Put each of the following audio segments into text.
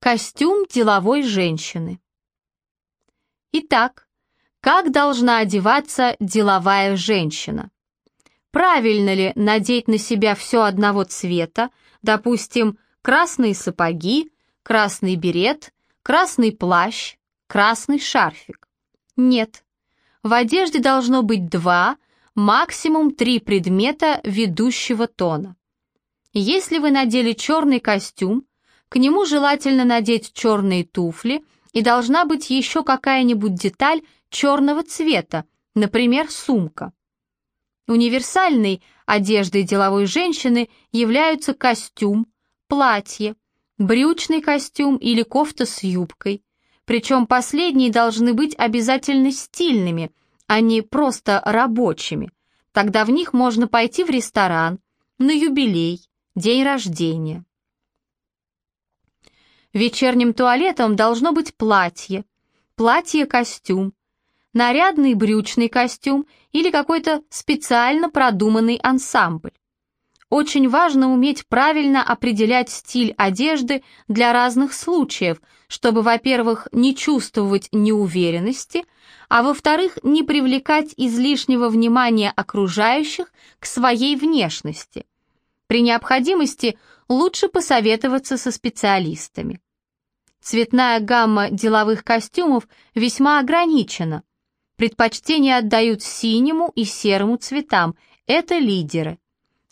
Костюм деловой женщины. Итак, как должна одеваться деловая женщина? Правильно ли надеть на себя все одного цвета, допустим, красные сапоги, красный берет, красный плащ, красный шарфик? Нет. В одежде должно быть два, максимум три предмета ведущего тона. Если вы надели черный костюм, к нему желательно надеть черные туфли и должна быть еще какая-нибудь деталь черного цвета, например, сумка. Универсальной одеждой деловой женщины являются костюм, платье, брючный костюм или кофта с юбкой. Причем последние должны быть обязательно стильными, а не просто рабочими. Тогда в них можно пойти в ресторан, на юбилей, день рождения. Вечерним туалетом должно быть платье, платье-костюм, нарядный брючный костюм или какой-то специально продуманный ансамбль. Очень важно уметь правильно определять стиль одежды для разных случаев, чтобы, во-первых, не чувствовать неуверенности, а во-вторых, не привлекать излишнего внимания окружающих к своей внешности. При необходимости лучше посоветоваться со специалистами. Цветная гамма деловых костюмов весьма ограничена. Предпочтение отдают синему и серому цветам, это лидеры.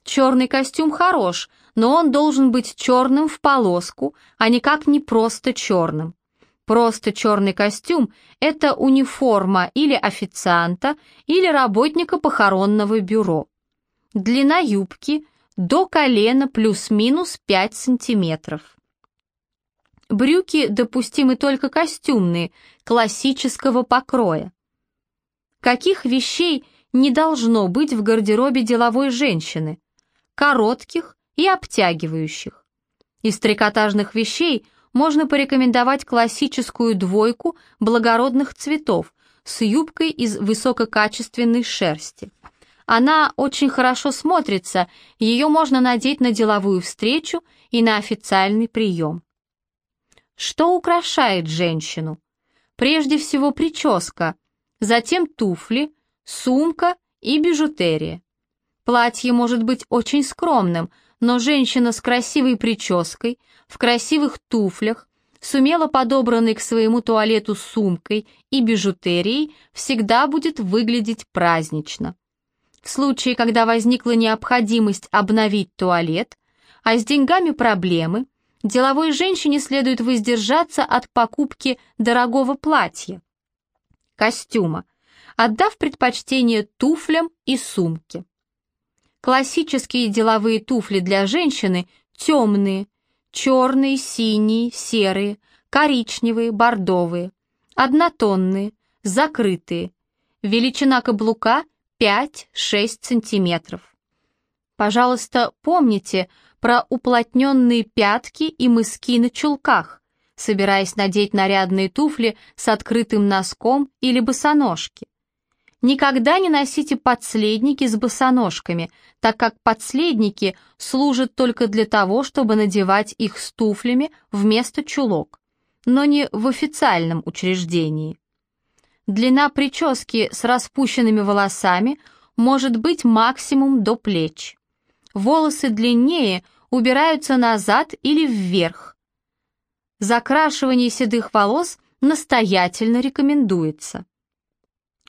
Черный костюм хорош, но он должен быть черным в полоску, а никак не просто черным. Просто черный костюм – это униформа или официанта, или работника похоронного бюро. Длина юбки – до колена плюс-минус 5 сантиметров. Брюки допустимы только костюмные, классического покроя. Каких вещей не должно быть в гардеробе деловой женщины? Коротких и обтягивающих. Из трикотажных вещей можно порекомендовать классическую двойку благородных цветов с юбкой из высококачественной шерсти. Она очень хорошо смотрится, ее можно надеть на деловую встречу и на официальный прием. Что украшает женщину? Прежде всего прическа, затем туфли, сумка и бижутерия. Платье может быть очень скромным, но женщина с красивой прической, в красивых туфлях, сумело подобранной к своему туалету сумкой и бижутерией, всегда будет выглядеть празднично. В случае, когда возникла необходимость обновить туалет, а с деньгами проблемы, деловой женщине следует воздержаться от покупки дорогого платья, костюма, отдав предпочтение туфлям и сумке. Классические деловые туфли для женщины темные, черные, синие, серые, коричневые, бордовые, однотонные, закрытые. Величина каблука 5-6 сантиметров. Пожалуйста, помните про уплотненные пятки и мыски на чулках, собираясь надеть нарядные туфли с открытым носком или босоножки. Никогда не носите подследники с босоножками, так как подследники служат только для того, чтобы надевать их с туфлями вместо чулок, но не в официальном учреждении. Длина прически с распущенными волосами может быть максимум до плеч. Волосы длиннее убираются назад или вверх. Закрашивание седых волос настоятельно рекомендуется.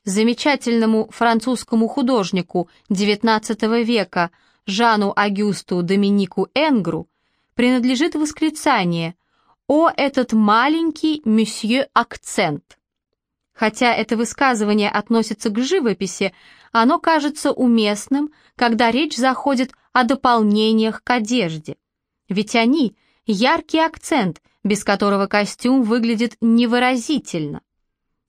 Замечательному французскому художнику XIX века Жану Агюсту Доминику Энгру принадлежит восклицание «О, этот маленький месье акцент!» Хотя это высказывание относится к живописи, оно кажется уместным, когда речь заходит о дополнениях к одежде. Ведь они – яркий акцент, без которого костюм выглядит невыразительно.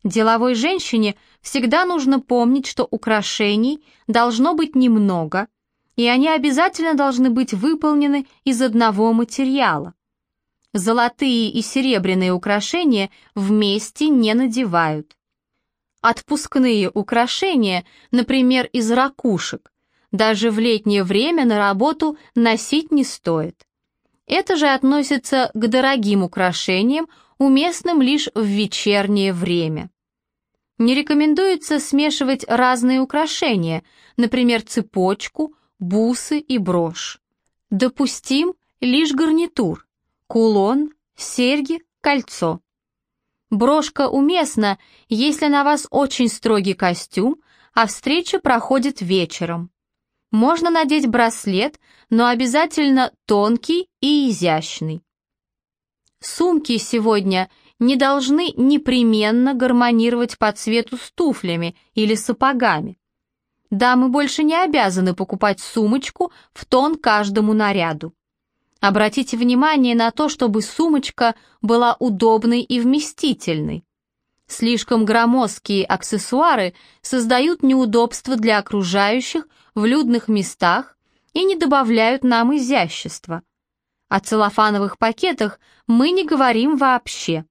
Деловой женщине всегда нужно помнить, что украшений должно быть немного, и они обязательно должны быть выполнены из одного материала. Золотые и серебряные украшения вместе не надевают. Отпускные украшения, например, из ракушек, даже в летнее время на работу носить не стоит. Это же относится к дорогим украшениям, уместным лишь в вечернее время. Не рекомендуется смешивать разные украшения, например, цепочку, бусы и брошь. Допустим лишь гарнитур, кулон, серьги, кольцо. Брошка уместна, если на вас очень строгий костюм, а встреча проходит вечером. Можно надеть браслет, но обязательно тонкий и изящный. Сумки сегодня не должны непременно гармонировать по цвету с туфлями или сапогами. Дамы больше не обязаны покупать сумочку в тон каждому наряду. Обратите внимание на то, чтобы сумочка была удобной и вместительной. Слишком громоздкие аксессуары создают неудобства для окружающих в людных местах и не добавляют нам изящества. О целлофановых пакетах мы не говорим вообще.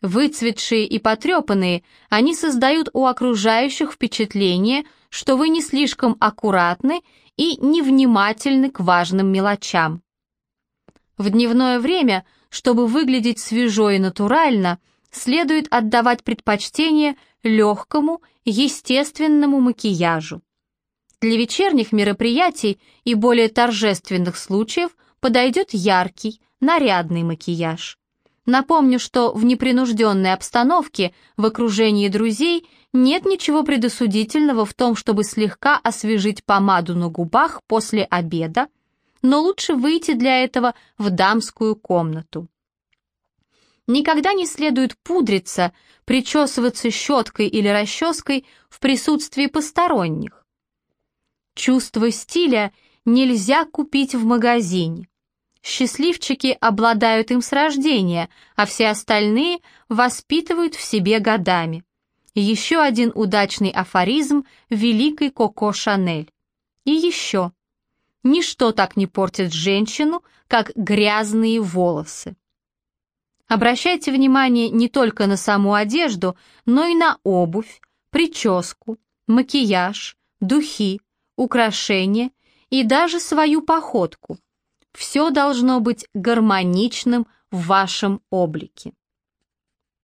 Выцветшие и потрепанные, они создают у окружающих впечатление, что вы не слишком аккуратны и невнимательны к важным мелочам. В дневное время, чтобы выглядеть свежо и натурально, следует отдавать предпочтение легкому, естественному макияжу. Для вечерних мероприятий и более торжественных случаев подойдет яркий, нарядный макияж. Напомню, что в непринужденной обстановке, в окружении друзей, нет ничего предосудительного в том, чтобы слегка освежить помаду на губах после обеда, но лучше выйти для этого в дамскую комнату. Никогда не следует пудриться, причесываться щеткой или расческой в присутствии посторонних. Чувство стиля нельзя купить в магазине. Счастливчики обладают им с рождения, а все остальные воспитывают в себе годами. Еще один удачный афоризм великой Коко Шанель. И еще. Ничто так не портит женщину, как грязные волосы. Обращайте внимание не только на саму одежду, но и на обувь, прическу, макияж, духи, украшения и даже свою походку. Все должно быть гармоничным в вашем облике.